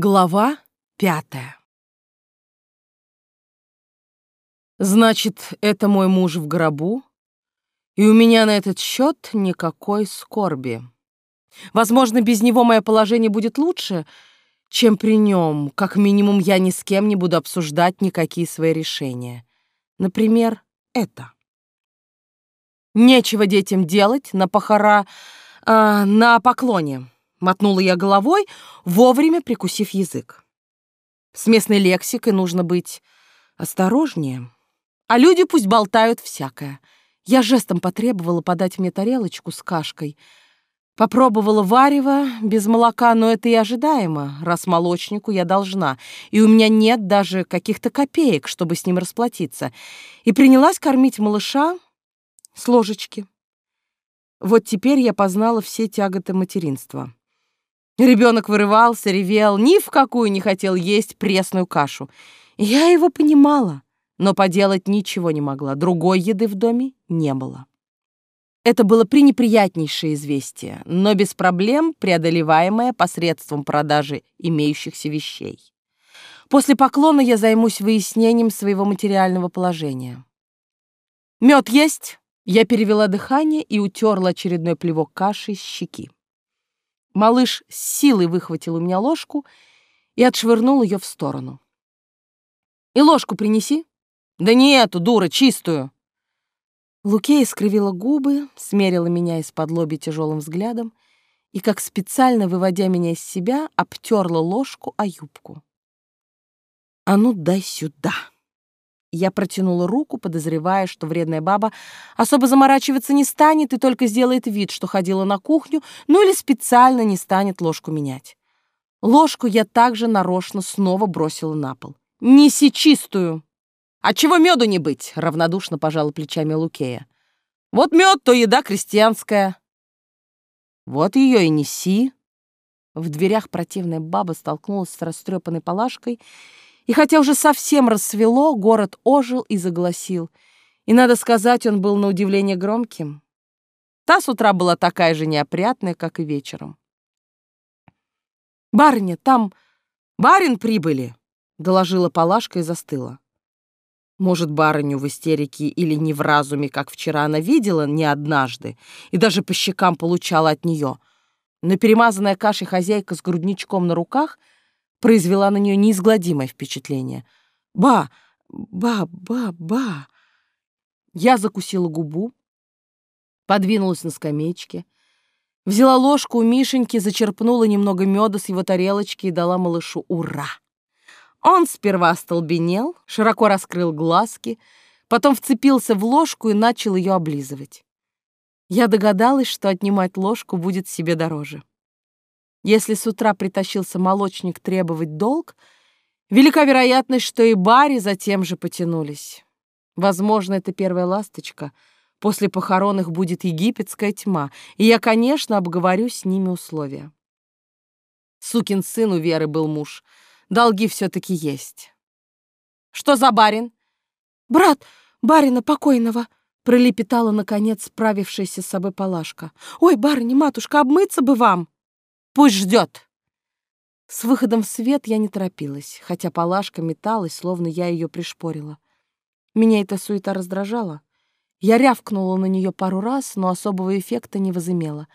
Глава пятая Значит, это мой муж в гробу, и у меня на этот счет никакой скорби. Возможно, без него мое положение будет лучше, чем при нем. Как минимум, я ни с кем не буду обсуждать никакие свои решения. Например, это. Нечего детям делать на похора... Э, на поклоне. Мотнула я головой, вовремя прикусив язык. С местной лексикой нужно быть осторожнее. А люди пусть болтают всякое. Я жестом потребовала подать мне тарелочку с кашкой. Попробовала варево без молока, но это и ожидаемо, раз молочнику я должна, и у меня нет даже каких-то копеек, чтобы с ним расплатиться. И принялась кормить малыша с ложечки. Вот теперь я познала все тяготы материнства. Ребенок вырывался, ревел, ни в какую не хотел есть пресную кашу. Я его понимала, но поделать ничего не могла. Другой еды в доме не было. Это было пренеприятнейшее известие, но без проблем преодолеваемое посредством продажи имеющихся вещей. После поклона я займусь выяснением своего материального положения. Мед есть? Я перевела дыхание и утерла очередной плевок каши с щеки. Малыш с силой выхватил у меня ложку и отшвырнул ее в сторону. «И ложку принеси». «Да не эту, дура, чистую». Лукея скривила губы, смерила меня из-под лоби тяжелым взглядом и, как специально выводя меня из себя, обтерла ложку о юбку. «А ну, дай сюда!» Я протянула руку, подозревая, что вредная баба особо заморачиваться не станет и только сделает вид, что ходила на кухню, ну или специально не станет ложку менять. Ложку я также нарочно снова бросила на пол. «Неси чистую!» «А чего меду не быть?» — равнодушно пожала плечами Лукея. «Вот мед, то еда крестьянская». «Вот ее и неси». В дверях противная баба столкнулась с растрепанной палашкой и хотя уже совсем рассвело, город ожил и загласил. И, надо сказать, он был на удивление громким. Та с утра была такая же неопрятная, как и вечером. «Барыня, там барин прибыли!» — доложила Палашка и застыла. Может, барыню в истерике или не в разуме, как вчера она видела не однажды, и даже по щекам получала от нее. Но перемазанная кашей хозяйка с грудничком на руках — произвела на нее неизгладимое впечатление. «Ба! Ба! Ба! Ба!» Я закусила губу, подвинулась на скамеечке, взяла ложку у Мишеньки, зачерпнула немного меда с его тарелочки и дала малышу «Ура!». Он сперва остолбенел, широко раскрыл глазки, потом вцепился в ложку и начал ее облизывать. Я догадалась, что отнимать ложку будет себе дороже. Если с утра притащился молочник требовать долг, велика вероятность, что и Барри затем же потянулись. Возможно, это первая ласточка. После похорон их будет египетская тьма, и я, конечно, обговорю с ними условия. Сукин сын у Веры был муж. Долги все-таки есть. Что за барин? Брат барина покойного, пролепетала, наконец, справившаяся с собой Палашка. Ой, барыня, матушка, обмыться бы вам! Пусть ждет. С выходом в свет я не торопилась, хотя Палашка металась, словно я ее пришпорила. Меня эта суета раздражала. Я рявкнула на нее пару раз, но особого эффекта не возымела.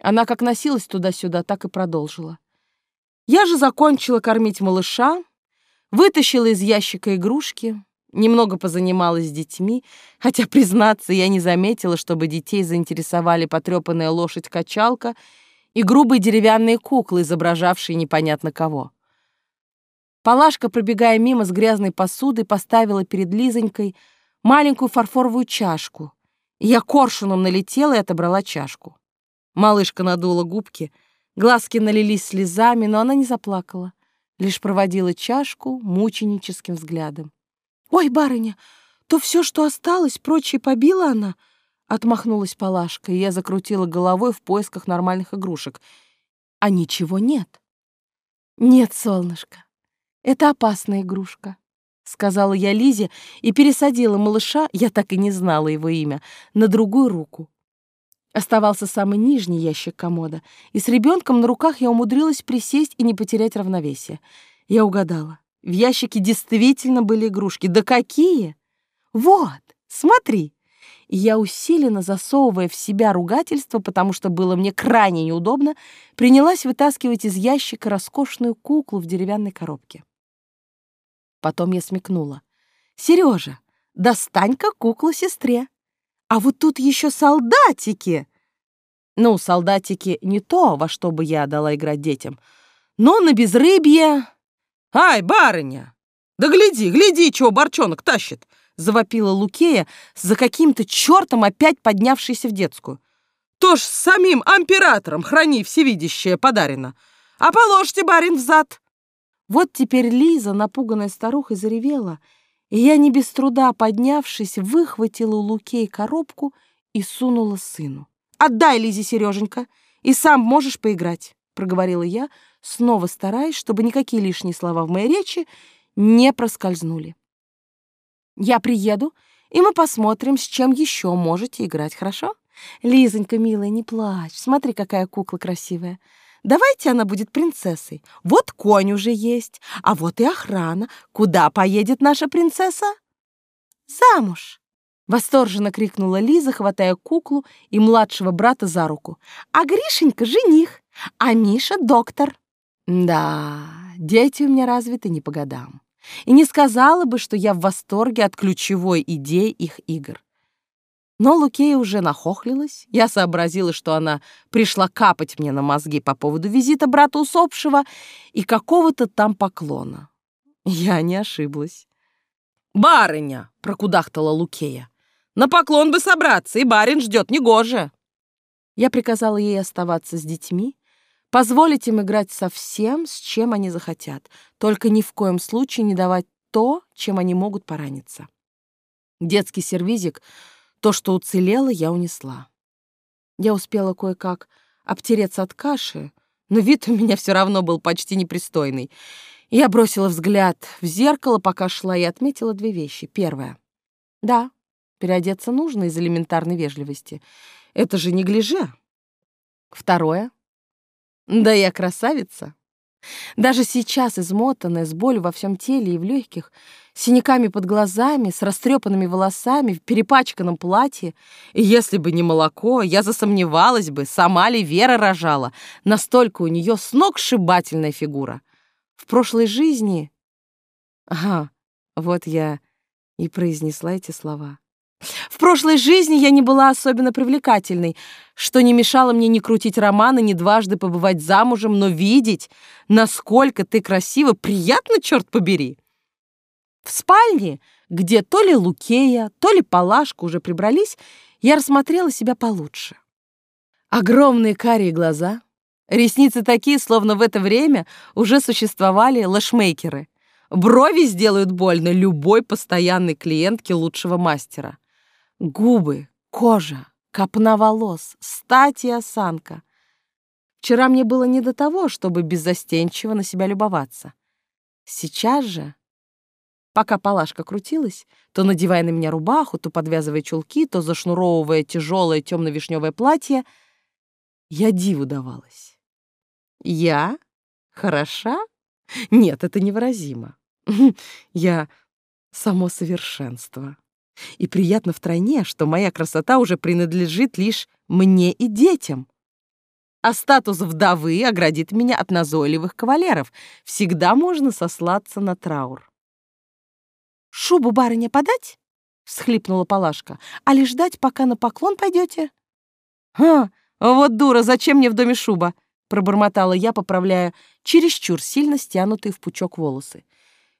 Она как носилась туда-сюда, так и продолжила. Я же закончила кормить малыша, вытащила из ящика игрушки, немного позанималась с детьми, хотя, признаться, я не заметила, чтобы детей заинтересовали потрепанная лошадь-качалка — и грубые деревянные куклы, изображавшие непонятно кого. Палашка, пробегая мимо с грязной посудой, поставила перед Лизонькой маленькую фарфоровую чашку. Я коршуном налетела и отобрала чашку. Малышка надула губки, глазки налились слезами, но она не заплакала, лишь проводила чашку мученическим взглядом. «Ой, барыня, то все, что осталось, прочее побила она?» Отмахнулась Палашка, и я закрутила головой в поисках нормальных игрушек. А ничего нет. Нет, солнышко, это опасная игрушка, сказала я Лизе и пересадила малыша, я так и не знала его имя, на другую руку. Оставался самый нижний ящик комода, и с ребенком на руках я умудрилась присесть и не потерять равновесие. Я угадала. В ящике действительно были игрушки. Да какие! Вот, смотри! Я усиленно, засовывая в себя ругательство, потому что было мне крайне неудобно, принялась вытаскивать из ящика роскошную куклу в деревянной коробке. Потом я смекнула. «Сережа, достань-ка куклу сестре!» А вот тут еще солдатики. Ну, солдатики не то, во что бы я дала играть детям. Но на безрыбье... Ай, барыня! Да гляди, гляди, чего борчонок тащит! Завопила Лукея, за каким-то чертом опять поднявшийся в детскую. То ж самим императором, храни всевидящее, подарено. А положьте, барин, взад. Вот теперь Лиза, напуганная старуха, заревела — и я, не без труда поднявшись, выхватила у Лукей коробку и сунула сыну. «Отдай Лизе, Сереженька, и сам можешь поиграть», — проговорила я, снова стараясь, чтобы никакие лишние слова в моей речи не проскользнули. «Я приеду, и мы посмотрим, с чем еще можете играть, хорошо? Лизонька, милая, не плачь, смотри, какая кукла красивая. Давайте она будет принцессой. Вот конь уже есть, а вот и охрана. Куда поедет наша принцесса? Замуж. Восторженно крикнула Лиза, хватая куклу и младшего брата за руку. А Гришенька — жених, а Миша — доктор. Да, дети у меня развиты не по годам. И не сказала бы, что я в восторге от ключевой идеи их игр. Но Лукея уже нахохлилась. Я сообразила, что она пришла капать мне на мозги по поводу визита брата усопшего и какого-то там поклона. Я не ошиблась. «Барыня!» — прокудахтала Лукея. «На поклон бы собраться, и барин ждет негоже!» Я приказала ей оставаться с детьми, позволить им играть со всем, с чем они захотят, только ни в коем случае не давать то, чем они могут пораниться. Детский сервизик — то, что уцелело, я унесла. Я успела кое-как обтереться от каши, но вид у меня все равно был почти непристойный. Я бросила взгляд в зеркало, пока шла, и отметила две вещи. Первое. Да, переодеться нужно из элементарной вежливости. Это же не гляже. Второе. Да я красавица. Даже сейчас, измотанная, с болью во всем теле и в легких, синяками под глазами, с растрепанными волосами, в перепачканном платье, и если бы не молоко, я засомневалась бы, сама ли Вера рожала, настолько у нее сногсшибательная фигура. В прошлой жизни... Ага, вот я и произнесла эти слова. Прошлой жизни я не была особенно привлекательной, что не мешало мне ни крутить романы, ни дважды побывать замужем, но видеть, насколько ты красива, приятно, черт побери. В спальне, где то ли Лукея, то ли Палашка уже прибрались, я рассмотрела себя получше. Огромные карие глаза, ресницы такие, словно в это время уже существовали лэшмейкеры. Брови сделают больно любой постоянной клиентке лучшего мастера. Губы, кожа, копна волос, стать и осанка. Вчера мне было не до того, чтобы беззастенчиво на себя любоваться. Сейчас же, пока Палашка крутилась, то надевая на меня рубаху, то подвязывая чулки, то зашнуровывая тяжелое темно-вишневое платье, я диву давалась. Я? Хороша? Нет, это невыразимо. Я само совершенство. И приятно втройне, что моя красота уже принадлежит лишь мне и детям. А статус вдовы оградит меня от назойливых кавалеров. Всегда можно сослаться на траур. «Шубу барыня подать?» — всхлипнула Палашка. «А ли ждать, пока на поклон пойдете?» «Ха, вот дура, зачем мне в доме шуба?» — пробормотала я, поправляя чересчур сильно стянутые в пучок волосы.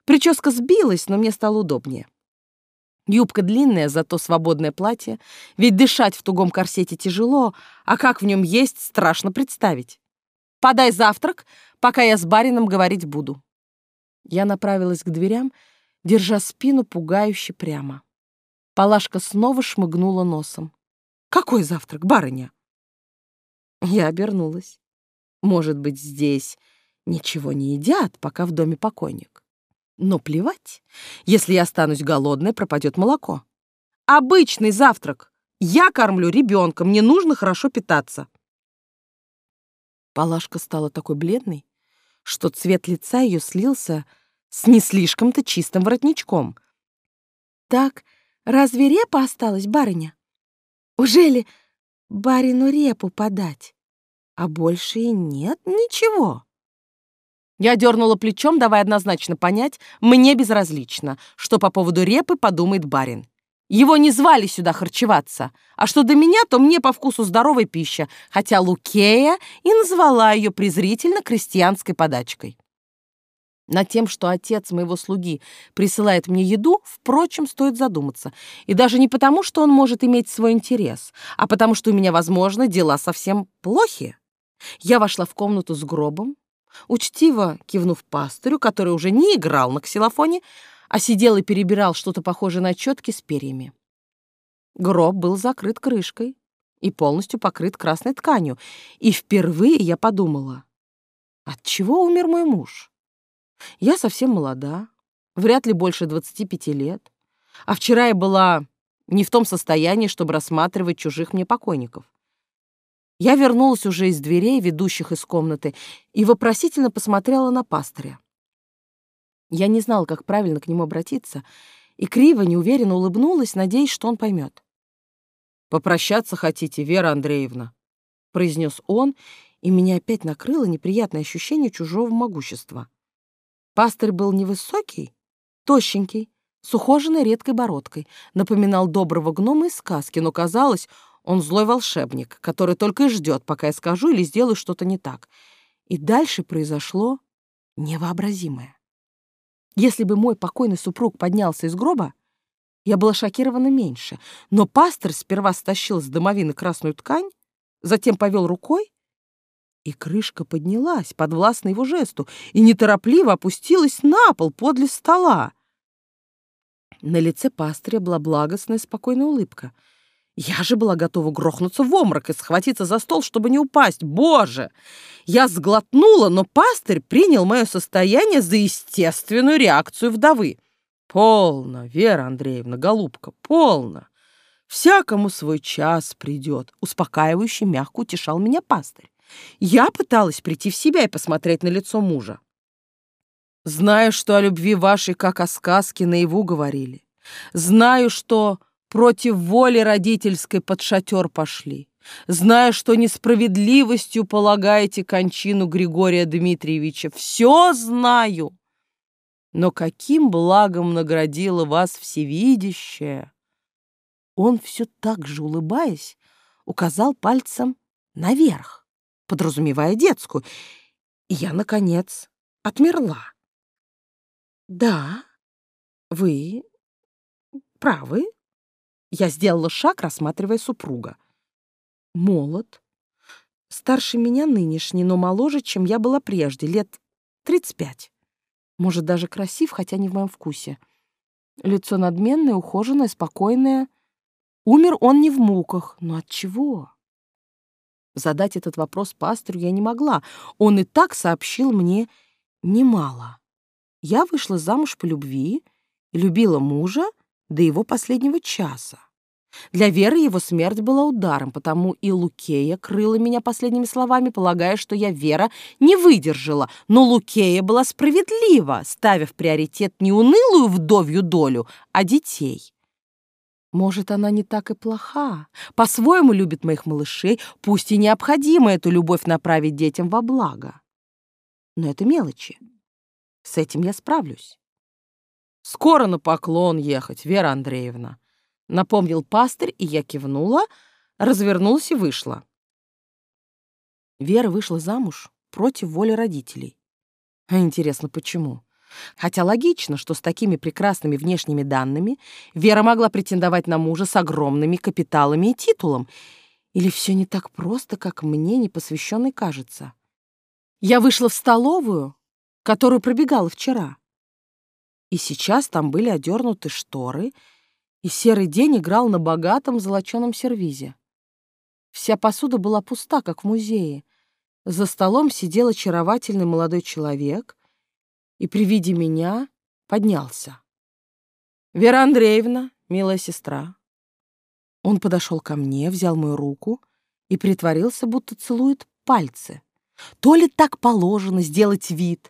Прическа сбилась, но мне стало удобнее. Юбка длинная, зато свободное платье. Ведь дышать в тугом корсете тяжело, а как в нем есть, страшно представить. Подай завтрак, пока я с барином говорить буду. Я направилась к дверям, держа спину пугающе прямо. Палашка снова шмыгнула носом. «Какой завтрак, барыня?» Я обернулась. «Может быть, здесь ничего не едят, пока в доме покойник?» Но плевать. Если я останусь голодной, пропадет молоко. Обычный завтрак. Я кормлю ребенка, мне нужно хорошо питаться. Палашка стала такой бледной, что цвет лица ее слился с не слишком-то чистым воротничком. «Так, разве репа осталась, барыня? Ужели барину репу подать? А больше и нет ничего?» Я дернула плечом, давая однозначно понять, мне безразлично, что по поводу репы подумает барин. Его не звали сюда харчеваться, а что до меня, то мне по вкусу здоровая пища, хотя Лукея и назвала ее презрительно крестьянской подачкой. Над тем, что отец моего слуги присылает мне еду, впрочем, стоит задуматься. И даже не потому, что он может иметь свой интерес, а потому, что у меня, возможно, дела совсем плохи. Я вошла в комнату с гробом, учтиво кивнув пастырю, который уже не играл на ксилофоне, а сидел и перебирал что-то похожее на четки с перьями. Гроб был закрыт крышкой и полностью покрыт красной тканью, и впервые я подумала, от чего умер мой муж? Я совсем молода, вряд ли больше 25 лет, а вчера я была не в том состоянии, чтобы рассматривать чужих мне покойников. Я вернулась уже из дверей, ведущих из комнаты, и вопросительно посмотрела на пастыря. Я не знала, как правильно к нему обратиться, и криво, неуверенно улыбнулась, надеясь, что он поймет. «Попрощаться хотите, Вера Андреевна?» — произнес он, и меня опять накрыло неприятное ощущение чужого могущества. Пастырь был невысокий, тощенький, с ухоженной редкой бородкой, напоминал доброго гнома из сказки, но казалось, он злой волшебник, который только и ждет, пока я скажу или сделаю что-то не так. И дальше произошло невообразимое. Если бы мой покойный супруг поднялся из гроба, я была шокирована меньше, но пастор сперва стащил с домовины красную ткань, затем повел рукой, и крышка поднялась, подвластно его жесту, и неторопливо опустилась на пол подле стола. На лице пастыря была благостная спокойная улыбка — я же была готова грохнуться в обморок и схватиться за стол, чтобы не упасть. Боже! Я сглотнула, но пастырь принял мое состояние за естественную реакцию вдовы. Полно, Вера Андреевна, голубка, полно. Всякому свой час придет. Успокаивающе мягко утешал меня пастырь. Я пыталась прийти в себя и посмотреть на лицо мужа. Знаю, что о любви вашей, как о сказке, наяву говорили. Знаю, что против воли родительской под шатер пошли, зная, что несправедливостью полагаете кончину Григория Дмитриевича. Все знаю. Но каким благом наградила вас всевидящая? Он все так же, улыбаясь, указал пальцем наверх, подразумевая детскую, и я, наконец, отмерла. Да, вы правы, я сделала шаг, рассматривая супруга. Молод. Старше меня нынешний, но моложе, чем я была прежде, лет 35. Может, даже красив, хотя не в моем вкусе. Лицо надменное, ухоженное, спокойное. Умер он не в муках, но от чего? Задать этот вопрос пастору я не могла. Он и так сообщил мне немало. Я вышла замуж по любви, любила мужа, до его последнего часа. Для Веры его смерть была ударом, потому и Лукея крыла меня последними словами, полагая, что я, Вера, не выдержала. Но Лукея была справедлива, ставя в приоритет не унылую вдовью долю, а детей. Может, она не так и плоха, по-своему любит моих малышей, пусть и необходимо эту любовь направить детям во благо. Но это мелочи. С этим я справлюсь. Скоро на поклон ехать, Вера Андреевна. Напомнил пастырь, и я кивнула, развернулась и вышла. Вера вышла замуж против воли родителей. А интересно, почему? Хотя логично, что с такими прекрасными внешними данными Вера могла претендовать на мужа с огромными капиталами и титулом. Или все не так просто, как мне, непосвященной, кажется? Я вышла в столовую, которую пробегала вчера. И сейчас там были одернуты шторы, и серый день играл на богатом золоченом сервизе. Вся посуда была пуста, как в музее. За столом сидел очаровательный молодой человек и при виде меня поднялся. «Вера Андреевна, милая сестра, Он подошел ко мне, взял мою руку и притворился, будто целует пальцы. То ли так положено сделать вид,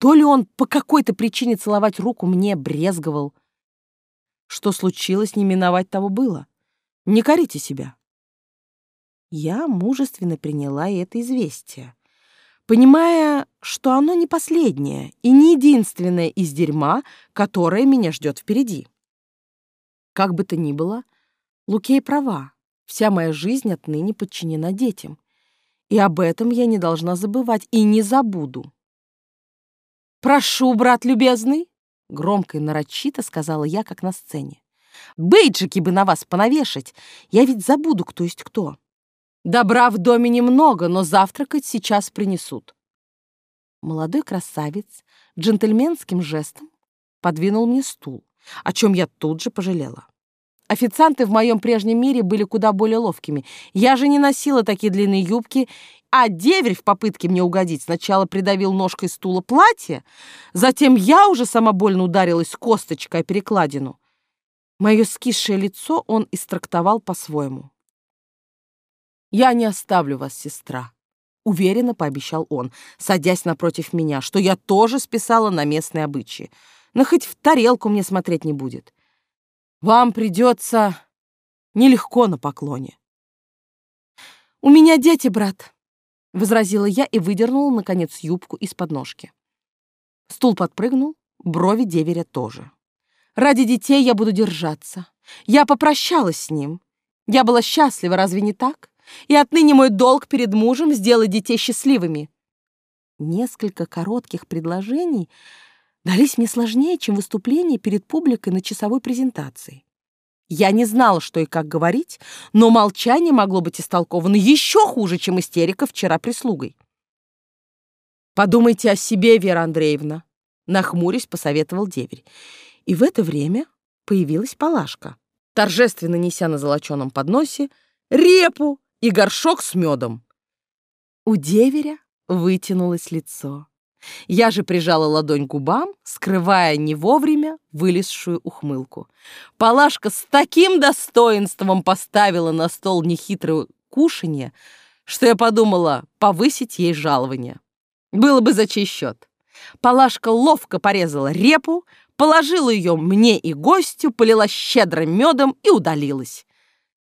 то ли он по какой-то причине целовать руку мне брезговал. Что случилось, не миновать того было. Не корите себя. Я мужественно приняла это известие, понимая, что оно не последнее и не единственное из дерьма, которое меня ждет впереди. Как бы то ни было, Лукей права. Вся моя жизнь отныне подчинена детям. И об этом я не должна забывать и не забуду. «Прошу, брат любезный!» — громко и нарочито сказала я, как на сцене. «Бейджики бы на вас понавешать! Я ведь забуду, кто есть кто. Добра в доме немного, но завтракать сейчас принесут». Молодой красавец джентльменским жестом подвинул мне стул, о чем я тут же пожалела. Официанты в моем прежнем мире были куда более ловкими. Я же не носила такие длинные юбки, а деверь в попытке мне угодить сначала придавил ножкой стула платье, затем я уже самобольно ударилась косточкой о перекладину. Мое скисшее лицо он истрактовал по-своему. «Я не оставлю вас, сестра», — уверенно пообещал он, садясь напротив меня, что я тоже списала на местные обычаи. Но хоть в тарелку мне смотреть не будет. Вам придется нелегко на поклоне. «У меня дети, брат», — возразила я и выдернула, наконец, юбку из подножки. Стул подпрыгнул, брови деверя тоже. «Ради детей я буду держаться. Я попрощалась с ним. Я была счастлива, разве не так? И отныне мой долг перед мужем — сделать детей счастливыми». Несколько коротких предложений — дались мне сложнее, чем выступление перед публикой на часовой презентации. Я не знала, что и как говорить, но молчание могло быть истолковано еще хуже, чем истерика вчера прислугой. «Подумайте о себе, Вера Андреевна», — нахмурясь посоветовал деверь. И в это время появилась Палашка, торжественно неся на золоченом подносе репу и горшок с медом. У деверя вытянулось лицо. Я же прижала ладонь к губам, скрывая не вовремя вылезшую ухмылку. Палашка с таким достоинством поставила на стол нехитрое кушанье, что я подумала повысить ей жалование. Было бы за чей счет. Палашка ловко порезала репу, положила ее мне и гостю, полила щедро медом и удалилась.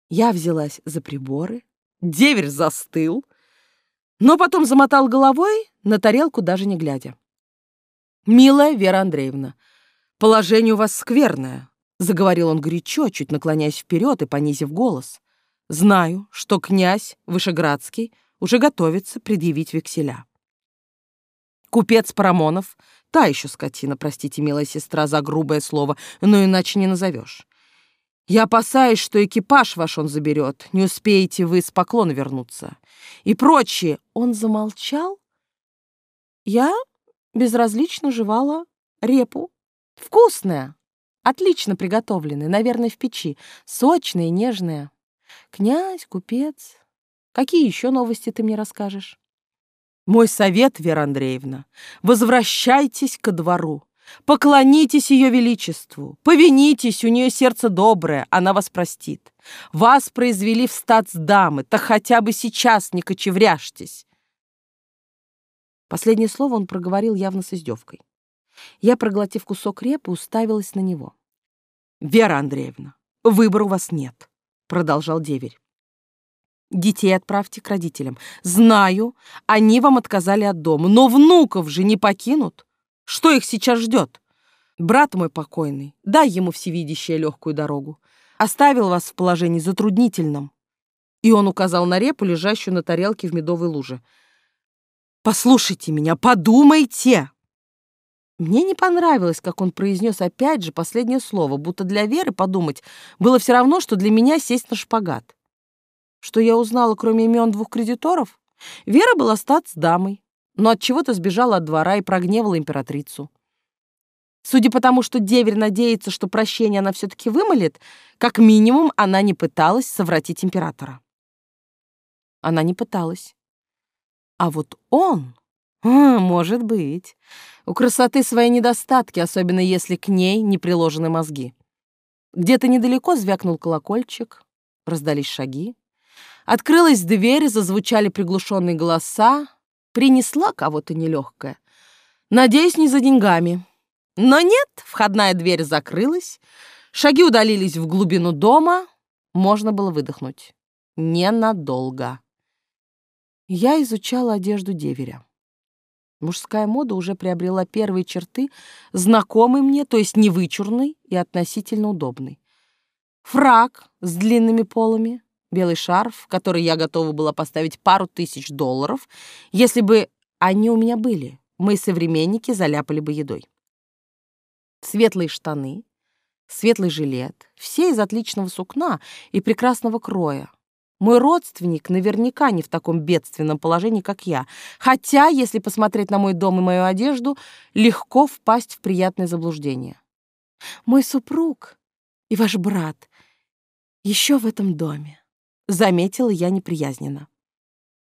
Я взялась за приборы, деверь застыл, но потом замотал головой, на тарелку даже не глядя. «Милая Вера Андреевна, положение у вас скверное», — заговорил он горячо, чуть наклоняясь вперед и понизив голос. «Знаю, что князь Вышеградский уже готовится предъявить векселя. Купец Парамонов, та еще скотина, простите, милая сестра, за грубое слово, но иначе не назовешь. Я опасаюсь, что экипаж ваш он заберет, не успеете вы с поклона вернуться. И прочее. Он замолчал. Я безразлично жевала репу. Вкусная, отлично приготовленная, наверное, в печи, сочная и нежная. Князь, купец, какие еще новости ты мне расскажешь? Мой совет, Вера Андреевна, возвращайтесь ко двору. Поклонитесь ее величеству, повинитесь, у нее сердце доброе, она вас простит. Вас произвели в статсдамы, так хотя бы сейчас не кочевряжьтесь. Последнее слово он проговорил явно с издевкой. Я, проглотив кусок репы, уставилась на него. «Вера Андреевна, выбора у вас нет», — продолжал деверь. «Детей отправьте к родителям. Знаю, они вам отказали от дома, но внуков же не покинут. Что их сейчас ждет? Брат мой покойный, дай ему всевидящее легкую дорогу. Оставил вас в положении затруднительном. И он указал на репу, лежащую на тарелке в медовой луже. Послушайте меня, подумайте! Мне не понравилось, как он произнес опять же последнее слово, будто для Веры подумать было все равно, что для меня сесть на шпагат. Что я узнала, кроме имен двух кредиторов? Вера была стать с дамой но от чего то сбежала от двора и прогневала императрицу. Судя по тому, что деверь надеется, что прощение она все-таки вымолит, как минимум она не пыталась совратить императора. Она не пыталась. А вот он... А, может быть. У красоты свои недостатки, особенно если к ней не приложены мозги. Где-то недалеко звякнул колокольчик. Раздались шаги. Открылась дверь, зазвучали приглушенные голоса. Принесла кого-то нелегкая. Надеюсь, не за деньгами. Но нет, входная дверь закрылась. Шаги удалились в глубину дома. Можно было выдохнуть. Ненадолго. Я изучала одежду деверя. Мужская мода уже приобрела первые черты, знакомой мне, то есть невычурной и относительно удобной. Фрак с длинными полами, белый шарф, который я готова была поставить пару тысяч долларов, если бы они у меня были. Мои современники заляпали бы едой. Светлые штаны, светлый жилет, все из отличного сукна и прекрасного кроя, мой родственник наверняка не в таком бедственном положении, как я. Хотя, если посмотреть на мой дом и мою одежду, легко впасть в приятное заблуждение. Мой супруг и ваш брат еще в этом доме, заметила я неприязненно.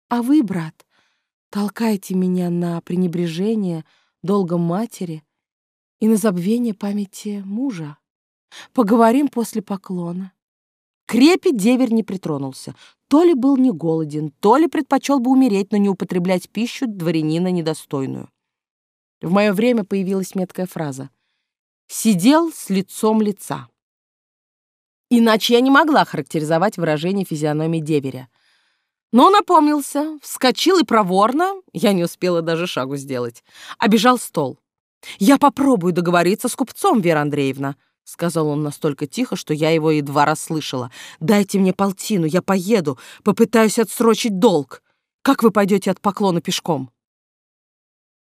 А вы, брат, толкаете меня на пренебрежение долгом матери и на забвение памяти мужа. Поговорим после поклона. Крепи деверь не притронулся. То ли был не голоден, то ли предпочел бы умереть, но не употреблять пищу дворянина недостойную. В мое время появилась меткая фраза. «Сидел с лицом лица». Иначе я не могла характеризовать выражение физиономии деверя. Но он опомнился, вскочил и проворно, я не успела даже шагу сделать, обежал стол. «Я попробую договориться с купцом, Вера Андреевна», — сказал он настолько тихо, что я его едва расслышала. «Дайте мне полтину, я поеду, попытаюсь отсрочить долг. Как вы пойдете от поклона пешком?»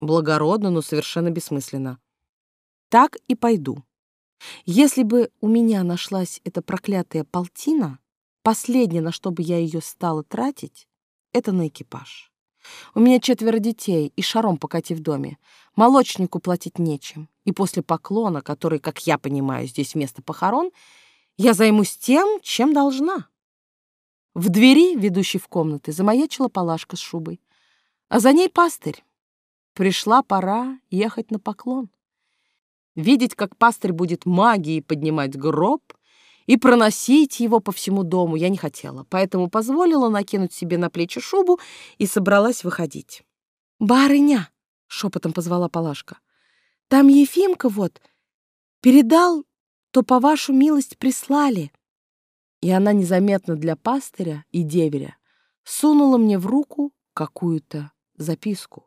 Благородно, но совершенно бессмысленно. «Так и пойду. Если бы у меня нашлась эта проклятая полтина, последнее, на что бы я ее стала тратить, это на экипаж. У меня четверо детей и шаром покати в доме. Молочнику платить нечем. И после поклона, который, как я понимаю, здесь вместо похорон, я займусь тем, чем должна. В двери, ведущей в комнаты, замаячила палашка с шубой. А за ней пастырь. Пришла пора ехать на поклон. Видеть, как пастырь будет магией поднимать гроб — и проносить его по всему дому я не хотела, поэтому позволила накинуть себе на плечи шубу и собралась выходить. «Барыня!» — шепотом позвала Палашка. «Там Ефимка вот передал, то по вашу милость прислали». И она незаметно для пастыря и деверя сунула мне в руку какую-то записку.